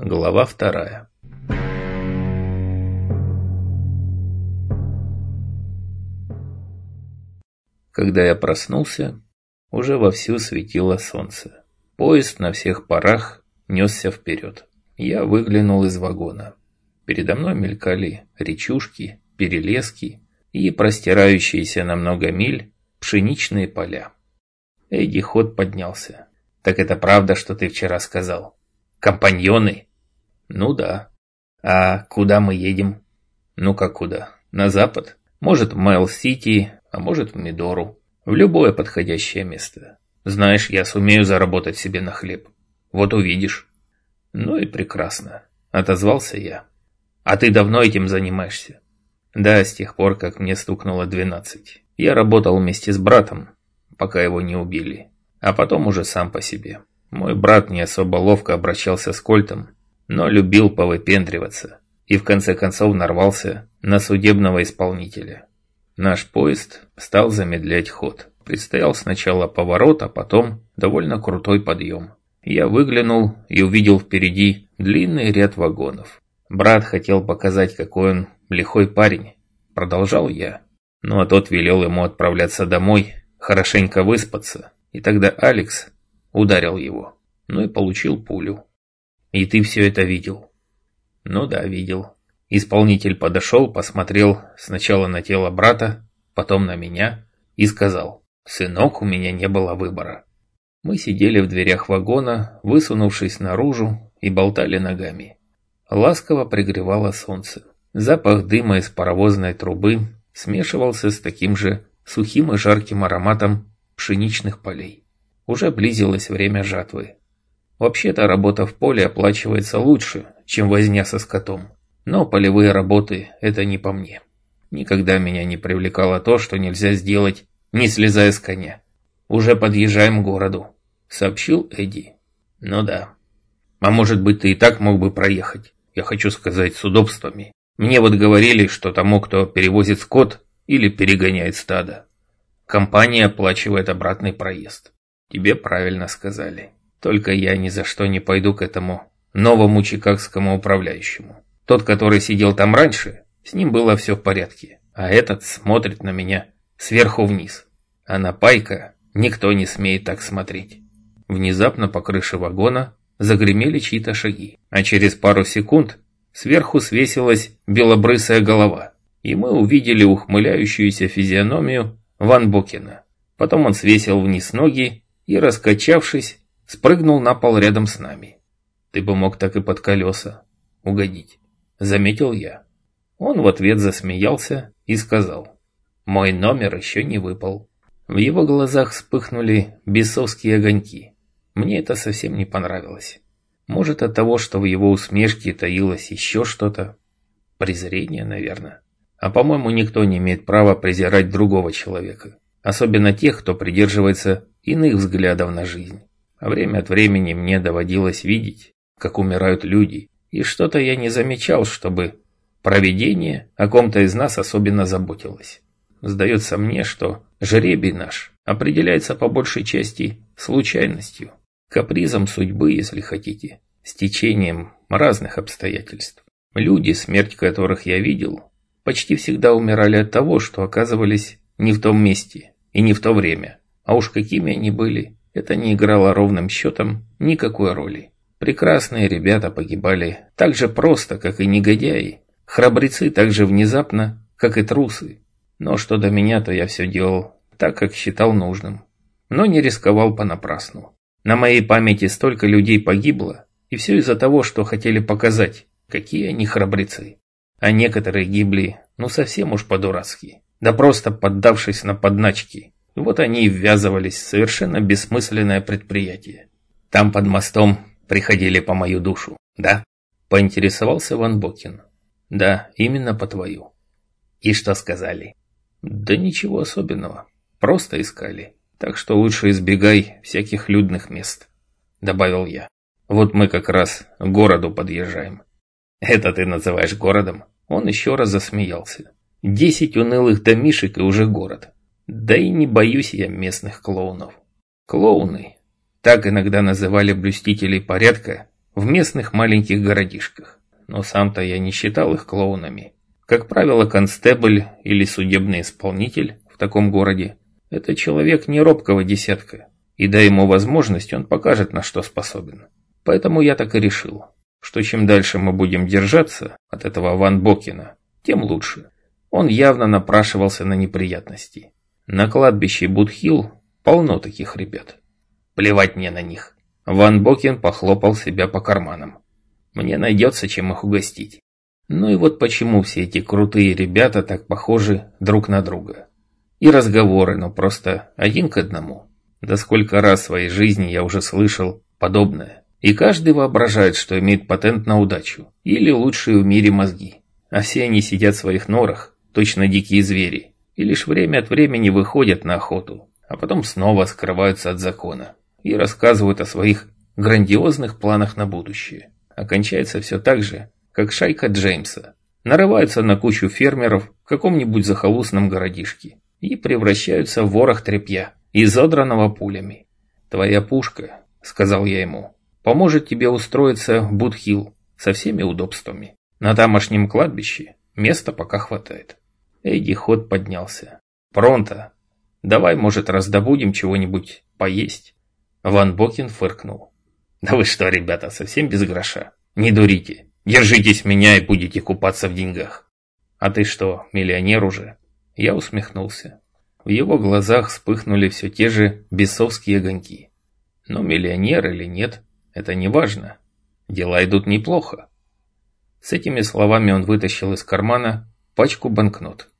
Глава вторая. Когда я проснулся, уже вовсю светило солнце. Поезд на всех парах несся вперед. Я выглянул из вагона. Передо мной мелькали речушки, перелески и простирающиеся на много миль пшеничные поля. Эдди Ход поднялся. «Так это правда, что ты вчера сказал? Компаньоны?» «Ну да. А куда мы едем?» «Ну как куда? На запад? Может, в Майл-Сити, а может, в Мидору. В любое подходящее место. Знаешь, я сумею заработать себе на хлеб. Вот увидишь». «Ну и прекрасно», — отозвался я. «А ты давно этим занимаешься?» «Да, с тех пор, как мне стукнуло двенадцать. Я работал вместе с братом, пока его не убили, а потом уже сам по себе. Мой брат не особо ловко обращался с кольтом, но любил повыпендриваться и в конце концов нарвался на судебного исполнителя. Наш поезд стал замедлять ход. Предстоял сначала поворот, а потом довольно крутой подъем. Я выглянул и увидел впереди длинный ряд вагонов. Брат хотел показать, какой он лихой парень. Продолжал я. Ну а тот велел ему отправляться домой, хорошенько выспаться. И тогда Алекс ударил его. Ну и получил пулю. И ты все это видел? Ну да, видел. Исполнитель подошел, посмотрел сначала на тело брата, потом на меня и сказал, «Сынок, у меня не было выбора». Мы сидели в дверях вагона, высунувшись наружу и болтали ногами. Ласково пригревало солнце. Запах дыма из паровозной трубы смешивался с таким же сухим и жарким ароматом пшеничных полей. Уже близилось время жатвы. Вообще-то работа в поле оплачивается лучше, чем возня со скотом. Но полевые работы – это не по мне. Никогда меня не привлекало то, что нельзя сделать, не слезая с коня. «Уже подъезжаем к городу», – сообщил Эдди. «Ну да. А может быть, ты и так мог бы проехать? Я хочу сказать, с удобствами. Мне вот говорили, что тому, кто перевозит скот или перегоняет стадо, компания оплачивает обратный проезд. Тебе правильно сказали». Только я ни за что не пойду к этому новому чикагскому управляющему. Тот, который сидел там раньше, с ним было все в порядке. А этот смотрит на меня сверху вниз. А на Пайка никто не смеет так смотреть. Внезапно по крыше вагона загремели чьи-то шаги. А через пару секунд сверху свесилась белобрысая голова. И мы увидели ухмыляющуюся физиономию Ван Бокена. Потом он свесил вниз ноги и, раскачавшись, спрыгнул на пол рядом с нами. Ты бы мог так и под колеса угодить, заметил я. Он в ответ засмеялся и сказал, мой номер еще не выпал. В его глазах вспыхнули бесовские огоньки. Мне это совсем не понравилось. Может от того, что в его усмешке таилось еще что-то? Презрение, наверное. А по-моему, никто не имеет права презирать другого человека. Особенно тех, кто придерживается иных взглядов на жизнь. А время от времени мне доводилось видеть, как умирают люди, и что-то я не замечал, чтобы провидение о ком-то из нас особенно заботилось. Сдается мне, что жребий наш определяется по большей части случайностью, капризом судьбы, если хотите, стечением разных обстоятельств. Люди, смерть которых я видел, почти всегда умирали от того, что оказывались не в том месте и не в то время, а уж какими они были, это не играло ровным счетом никакой роли. Прекрасные ребята погибали так же просто, как и негодяи. Храбрецы так же внезапно, как и трусы. Но что до меня, то я все делал так, как считал нужным. Но не рисковал понапрасну. На моей памяти столько людей погибло, и все из-за того, что хотели показать, какие они храбрецы. А некоторые гибли, ну совсем уж по-дурацки, да просто поддавшись на подначки, вот они и ввязывались в совершенно бессмысленное предприятие. Там под мостом приходили по мою душу, да? Поинтересовался Ван Бокин. Да, именно по твою. И что сказали? Да ничего особенного. Просто искали. Так что лучше избегай всяких людных мест. Добавил я. Вот мы как раз к городу подъезжаем. Это ты называешь городом? Он еще раз засмеялся. Десять унылых домишек и уже город. Да и не боюсь я местных клоунов. Клоуны, так иногда называли блюстителей порядка в местных маленьких городишках. Но сам-то я не считал их клоунами. Как правило, констебль или судебный исполнитель в таком городе – это человек не робкого десятка. И дай ему возможность, он покажет, на что способен. Поэтому я так и решил, что чем дальше мы будем держаться от этого Ван Бокина, тем лучше. Он явно напрашивался на неприятности. На кладбище Будхилл полно таких ребят. Плевать мне на них. Ван Бокин похлопал себя по карманам. Мне найдется, чем их угостить. Ну и вот почему все эти крутые ребята так похожи друг на друга. И разговоры, ну просто один к одному. Да сколько раз в своей жизни я уже слышал подобное. И каждый воображает, что имеет патент на удачу. Или лучшие в мире мозги. А все они сидят в своих норах, точно дикие звери. И лишь время от времени выходят на охоту. А потом снова скрываются от закона и рассказывают о своих грандиозных планах на будущее. Окончается все так же, как шайка Джеймса. Нарываются на кучу фермеров в каком-нибудь захолустном городишке и превращаются в ворох тряпья, изодранного пулями. «Твоя пушка», — сказал я ему, — «поможет тебе устроиться в Будхилл со всеми удобствами. На тамошнем кладбище места пока хватает». Эдди ход поднялся. «Пронто! Давай, может, раздобудем чего-нибудь поесть?» Ван Бокин фыркнул. «Да вы что, ребята, совсем без гроша? Не дурите. Держитесь меня и будете купаться в деньгах». «А ты что, миллионер уже?» Я усмехнулся. В его глазах вспыхнули все те же бесовские огоньки. Но миллионер или нет, это не важно. Дела идут неплохо. С этими словами он вытащил из кармана пачку банкнот.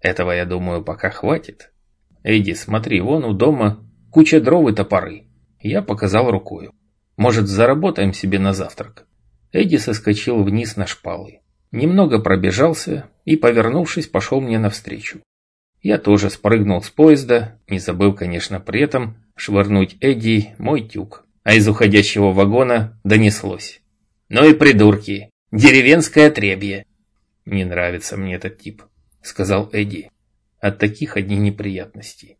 Этого, я думаю, пока хватит. Эдди, смотри, вон у дома Куча дров и топоры. Я показал рукою. Может, заработаем себе на завтрак? Эдди соскочил вниз на шпалы. Немного пробежался и, повернувшись, пошел мне навстречу. Я тоже спрыгнул с поезда, не забыв, конечно, при этом швырнуть Эдди мой тюк. А из уходящего вагона донеслось. «Ну и придурки! Деревенское требье!» «Не нравится мне этот тип», — сказал Эдди. «От таких одни неприятности».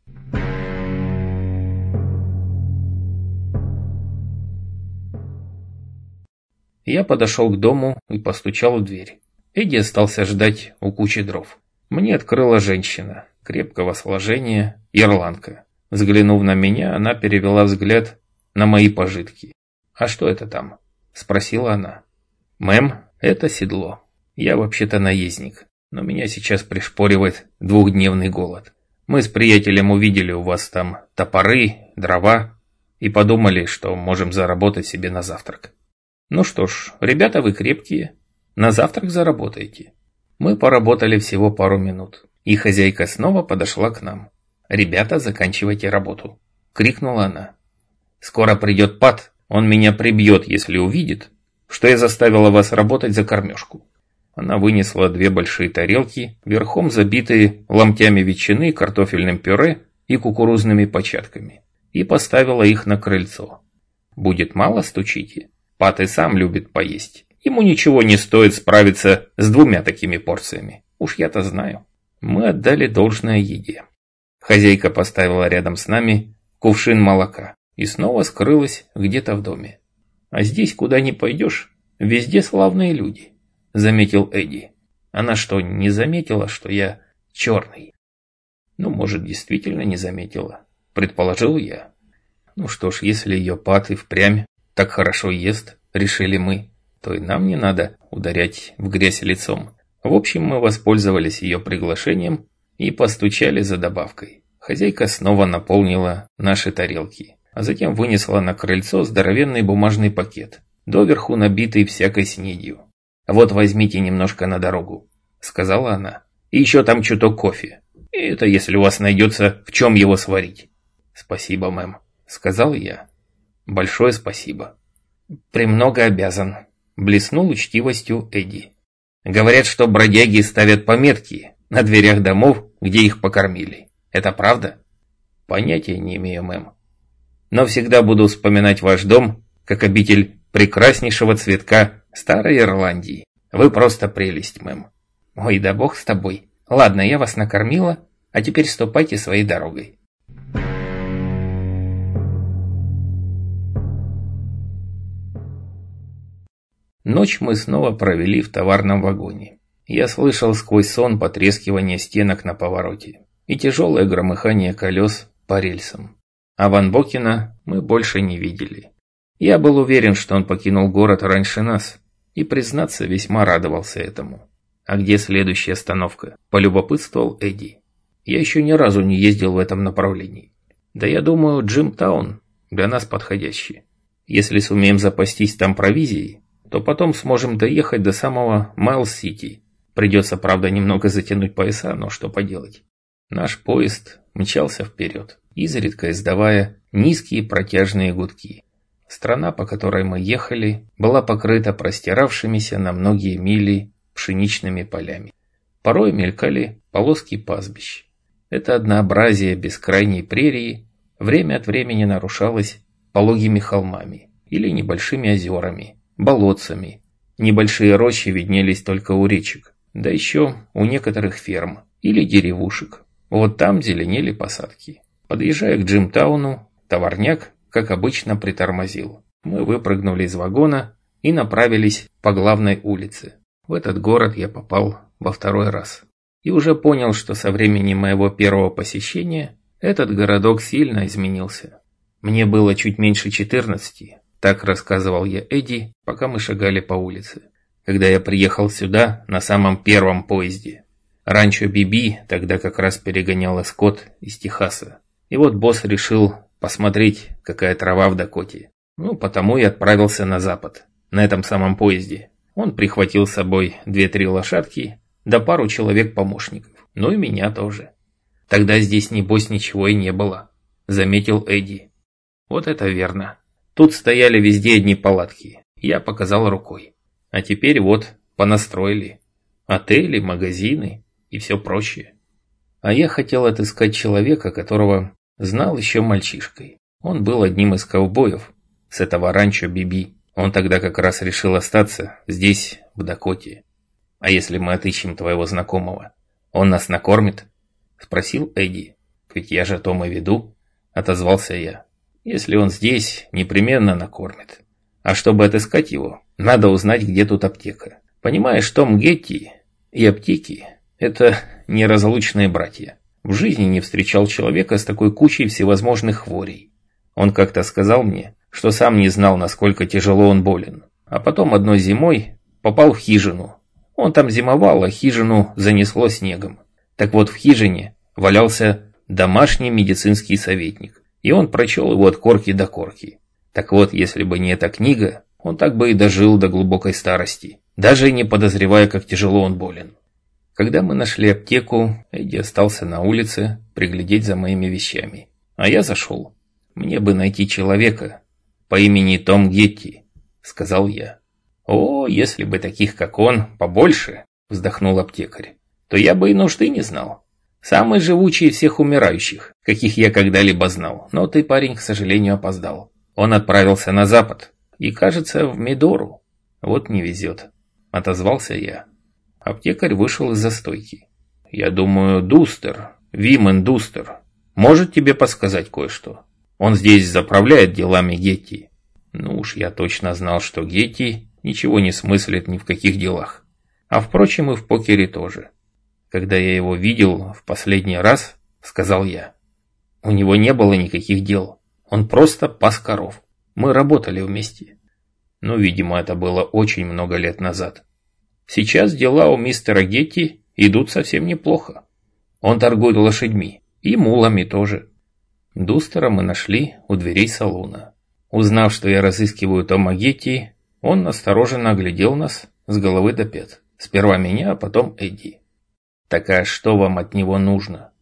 Я подошел к дому и постучал в дверь. Эдди остался ждать у кучи дров. Мне открыла женщина, крепкого сложения, ирландка. Взглянув на меня, она перевела взгляд на мои пожитки. «А что это там?» – спросила она. «Мэм, это седло. Я вообще-то наездник, но меня сейчас пришпоривает двухдневный голод. Мы с приятелем увидели у вас там топоры, дрова и подумали, что можем заработать себе на завтрак. Ну что ж, ребята вы крепкие. На завтрак заработаете. Мы поработали всего пару минут. И хозяйка снова подошла к нам. «Ребята, заканчивайте работу!» — крикнула она. «Скоро придет Пат, он меня прибьет, если увидит, что я заставила вас работать за кормежку». Она вынесла две большие тарелки, верхом забитые ломтями ветчины, картофельным пюре и кукурузными початками, и поставила их на крыльцо. «Будет мало, стучите?» Пат и сам любит поесть. Ему ничего не стоит справиться с двумя такими порциями. Уж я-то знаю. Мы отдали должное еде. Хозяйка поставила рядом с нами кувшин молока и снова скрылась где-то в доме. А здесь, куда ни пойдешь, везде славные люди, заметил Эдди. Она что, не заметила, что я черный? Ну, может, действительно не заметила, предположил я. Ну что ж, если ее пат и впрямь так хорошо ест, решили мы, то и нам не надо ударять в грязь лицом. В общем, мы воспользовались ее приглашением и постучали за добавкой. Хозяйка снова наполнила наши тарелки, а затем вынесла на крыльцо здоровенный бумажный пакет, доверху набитый всякой снедью. «Вот возьмите немножко на дорогу», — сказала она. «И еще там чуток кофе. И это если у вас найдется, в чем его сварить». «Спасибо, мэм», — сказал я. Большое спасибо. Премного обязан. Блеснул учтивостью Эдди. Говорят, что бродяги ставят пометки на дверях домов, где их покормили. Это правда? Понятия не имею, мэм. Но всегда буду вспоминать ваш дом, как обитель прекраснейшего цветка старой Ирландии. Вы просто прелесть, мэм. Ой, да бог с тобой. Ладно, я вас накормила, а теперь ступайте своей дорогой. Ночь мы снова провели в товарном вагоне. Я слышал сквозь сон потрескивание стенок на повороте и тяжелое громыхание колес по рельсам. А Ван Бокина мы больше не видели. Я был уверен, что он покинул город раньше нас, и, признаться, весьма радовался этому. «А где следующая остановка?» – полюбопытствовал Эдди. «Я еще ни разу не ездил в этом направлении. Да я думаю, Джимтаун для нас подходящий. Если сумеем запастись там провизией, то потом сможем доехать до самого Майл-Сити. Придется, правда, немного затянуть пояса, но что поделать. Наш поезд мчался вперед, изредка издавая низкие протяжные гудки. Страна, по которой мы ехали, была покрыта простиравшимися на многие мили пшеничными полями. Порой мелькали полоски пастбищ. Это однообразие бескрайней прерии время от времени нарушалось пологими холмами или небольшими озерами, болотцами. Небольшие рощи виднелись только у речек, да еще у некоторых ферм или деревушек. Вот там зеленели посадки. Подъезжая к Джимтауну, товарняк, как обычно, притормозил. Мы выпрыгнули из вагона и направились по главной улице. В этот город я попал во второй раз. И уже понял, что со времени моего первого посещения этот городок сильно изменился. Мне было чуть меньше 14, так рассказывал я Эдди, пока мы шагали по улице. Когда я приехал сюда на самом первом поезде. Ранчо Биби тогда как раз перегоняла скот из Техаса. И вот босс решил посмотреть, какая трава в Дакоте. Ну, потому и отправился на запад, на этом самом поезде. Он прихватил с собой две-три лошадки, да пару человек-помощников. Ну и меня тоже. Тогда здесь, небось, ничего и не было, заметил Эдди. Вот это верно. Тут стояли везде одни палатки. Я показал рукой. А теперь вот, понастроили. Отели, магазины и все прочее. А я хотел отыскать человека, которого знал еще мальчишкой. Он был одним из ковбоев с этого ранчо Биби. Он тогда как раз решил остаться здесь, в Дакоте. А если мы отыщем твоего знакомого, он нас накормит? Спросил Эдди. Ведь я же Тома веду, отозвался я. Если он здесь, непременно накормит. А чтобы отыскать его, надо узнать, где тут аптека. Понимаешь, Том Гетти и аптеки – это неразлучные братья. В жизни не встречал человека с такой кучей всевозможных хворей. Он как-то сказал мне, что сам не знал, насколько тяжело он болен. А потом одной зимой попал в хижину. Он там зимовал, а хижину занесло снегом. Так вот, в хижине валялся домашний медицинский советник, и он прочел его от корки до корки. Так вот, если бы не эта книга, он так бы и дожил до глубокой старости, даже не подозревая, как тяжело он болен. Когда мы нашли аптеку, Эдди остался на улице приглядеть за моими вещами. А я зашел. Мне бы найти человека по имени Том Гетти, сказал я. О, если бы таких, как он, побольше, вздохнул аптекарь то я бы и нужды не знал. Самый живучий всех умирающих, каких я когда-либо знал, но ты, парень, к сожалению, опоздал. Он отправился на запад, и, кажется, в Медору. Вот не везет, отозвался я. Аптекарь вышел из застойки. Я думаю, Дустер, Вимен Дустер, может тебе подсказать кое-что. Он здесь заправляет делами Гетти. Ну уж я точно знал, что Гетти ничего не смыслит ни в каких делах. А впрочем и в покере тоже. Когда я его видел в последний раз, сказал я. У него не было никаких дел. Он просто пас коров. Мы работали вместе. Но, видимо, это было очень много лет назад. Сейчас дела у мистера Гетти идут совсем неплохо. Он торгует лошадьми. И мулами тоже. Дустера мы нашли у дверей салона. Узнав, что я разыскиваю Тома Гетти, он настороженно оглядел нас с головы до пят. Сперва меня, а потом Эдди. Так а что вам от него нужно?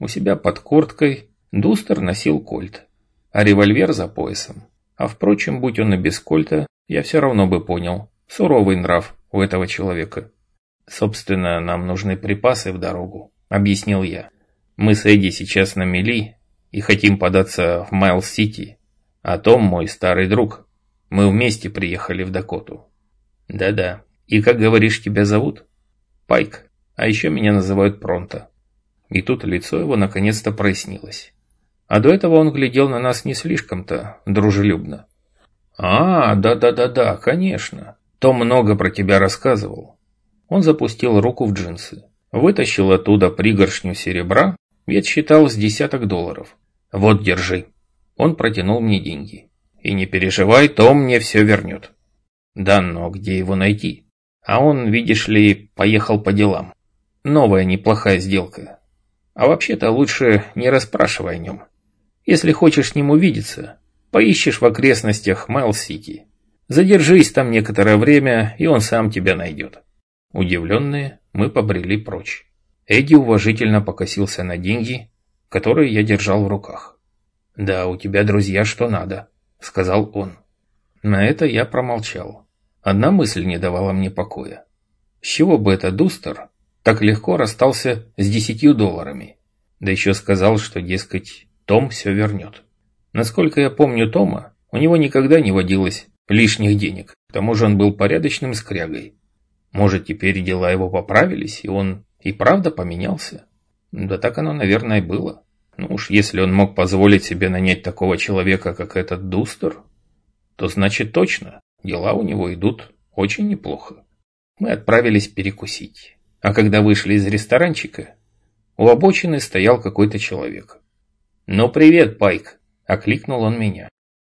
У себя под курткой Дустер носил кольт, а револьвер за поясом. А впрочем, будь он и без кольта, я все равно бы понял. Суровый нрав у этого человека. Собственно, нам нужны припасы в дорогу, объяснил я. Мы с Эдди сейчас на мели и хотим податься в Майл-Сити. А Том мой старый друг. Мы вместе приехали в Дакоту. Да-да. И как говоришь, тебя зовут? Пайк. А еще меня называют Пронто. И тут лицо его наконец-то прояснилось. А до этого он глядел на нас не слишком-то дружелюбно. «А, да-да-да-да, конечно. Том много про тебя рассказывал. Он запустил руку в джинсы, вытащил оттуда пригоршню серебра и отсчитал с десяток долларов. Вот, держи. Он протянул мне деньги. И не переживай, Том мне все вернет. Да, но где его найти? А он, видишь ли, поехал по делам. Новая неплохая сделка. А вообще-то лучше не расспрашивай о нем. Если хочешь с ним увидеться, поищешь в окрестностях Майл-Сити. Задержись там некоторое время, и он сам тебя найдет. Удивленные, мы побрели прочь. Эдди уважительно покосился на деньги, которые я держал в руках. «Да, у тебя друзья что надо», — сказал он. На это я промолчал. Одна мысль не давала мне покоя. С чего бы это Дустер так легко расстался с десятью долларами? Да еще сказал, что, дескать, том все вернет. Насколько я помню Тома, у него никогда не водилось лишних денег. К тому же он был порядочным скрягой. Может, теперь дела его поправились, и он и правда поменялся? Да так оно, наверное, было. Ну уж если он мог позволить себе нанять такого человека, как этот Дустер, то значит точно, дела у него идут очень неплохо. Мы отправились перекусить. А когда вышли из ресторанчика, у обочины стоял какой-то человек. «Ну привет, Пайк!» – окликнул он меня.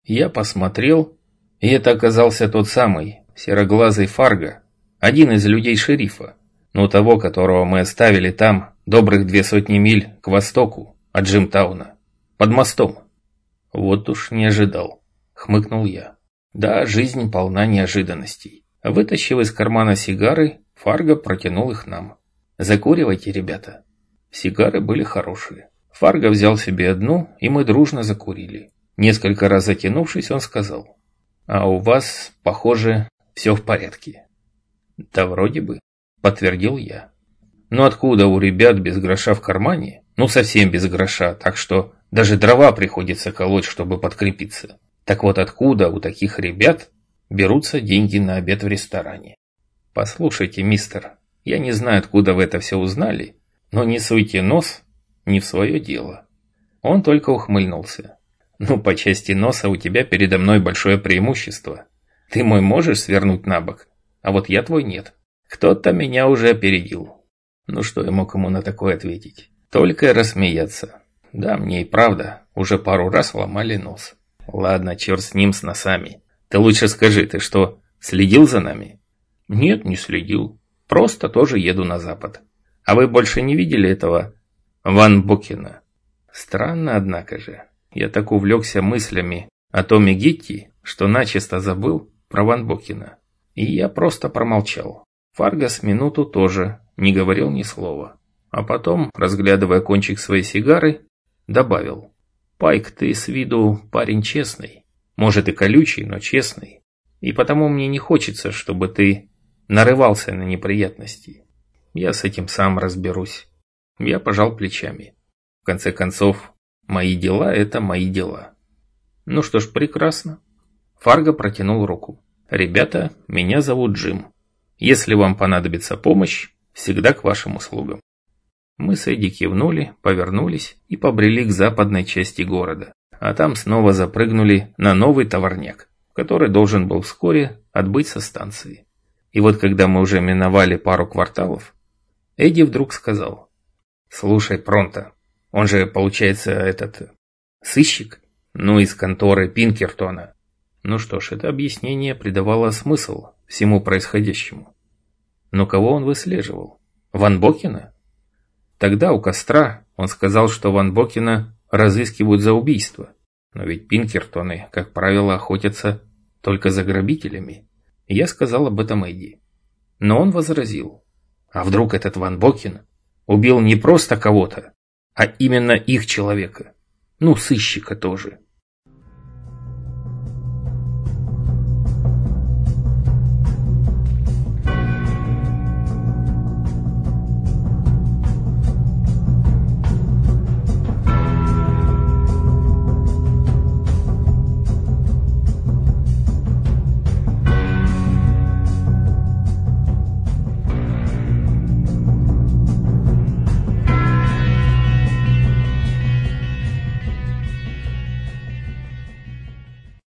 Я посмотрел, и это оказался тот самый, сероглазый Фарго, один из людей шерифа, но того, которого мы оставили там добрых две сотни миль к востоку от Джимтауна, под мостом. Вот уж не ожидал, хмыкнул я. Да, жизнь полна неожиданностей. Вытащив из кармана сигары, Фарго протянул их нам. «Закуривайте, ребята». Сигары были хорошие. Фарго взял себе одну, и мы дружно закурили. Несколько раз затянувшись, он сказал, «А у вас, похоже, все в порядке». «Да вроде бы», — подтвердил я. «Но откуда у ребят без гроша в кармане? Ну, совсем без гроша, так что даже дрова приходится колоть, чтобы подкрепиться. Так вот откуда у таких ребят берутся деньги на обед в ресторане? Послушайте, мистер, я не знаю, откуда вы это все узнали, но не суйте нос не в свое дело. Он только ухмыльнулся. Ну, по части носа у тебя передо мной большое преимущество. Ты мой можешь свернуть на бок, а вот я твой нет. Кто-то меня уже опередил. Ну что я мог ему на такое ответить? Только рассмеяться. Да, мне и правда, уже пару раз ломали нос. Ладно, черт с ним, с носами. Ты лучше скажи, ты что, следил за нами? Нет, не следил. Просто тоже еду на запад. А вы больше не видели этого Ван Букина. Странно, однако же. Я так увлекся мыслями о Томе Гитти, что начисто забыл про Ван Букина. И я просто промолчал. Фаргас минуту тоже не говорил ни слова. А потом, разглядывая кончик своей сигары, добавил. «Пайк, ты с виду парень честный. Может и колючий, но честный. И потому мне не хочется, чтобы ты нарывался на неприятности. Я с этим сам разберусь. Я пожал плечами. В конце концов, мои дела – это мои дела. Ну что ж, прекрасно. Фарго протянул руку. Ребята, меня зовут Джим. Если вам понадобится помощь, всегда к вашим услугам. Мы с Эдди кивнули, повернулись и побрели к западной части города. А там снова запрыгнули на новый товарняк, который должен был вскоре отбыть со станции. И вот когда мы уже миновали пару кварталов, Эдди вдруг сказал – Слушай, Пронто, он же, получается, этот... Сыщик? Ну, из конторы Пинкертона. Ну что ж, это объяснение придавало смысл всему происходящему. Но кого он выслеживал? Ван Бокина? Тогда у костра он сказал, что Ван Бокина разыскивают за убийство. Но ведь Пинкертоны, как правило, охотятся только за грабителями. Я сказал об этом Эдди. Но он возразил. А вдруг этот Ван Бокин Убил не просто кого-то, а именно их человека. Ну, сыщика тоже.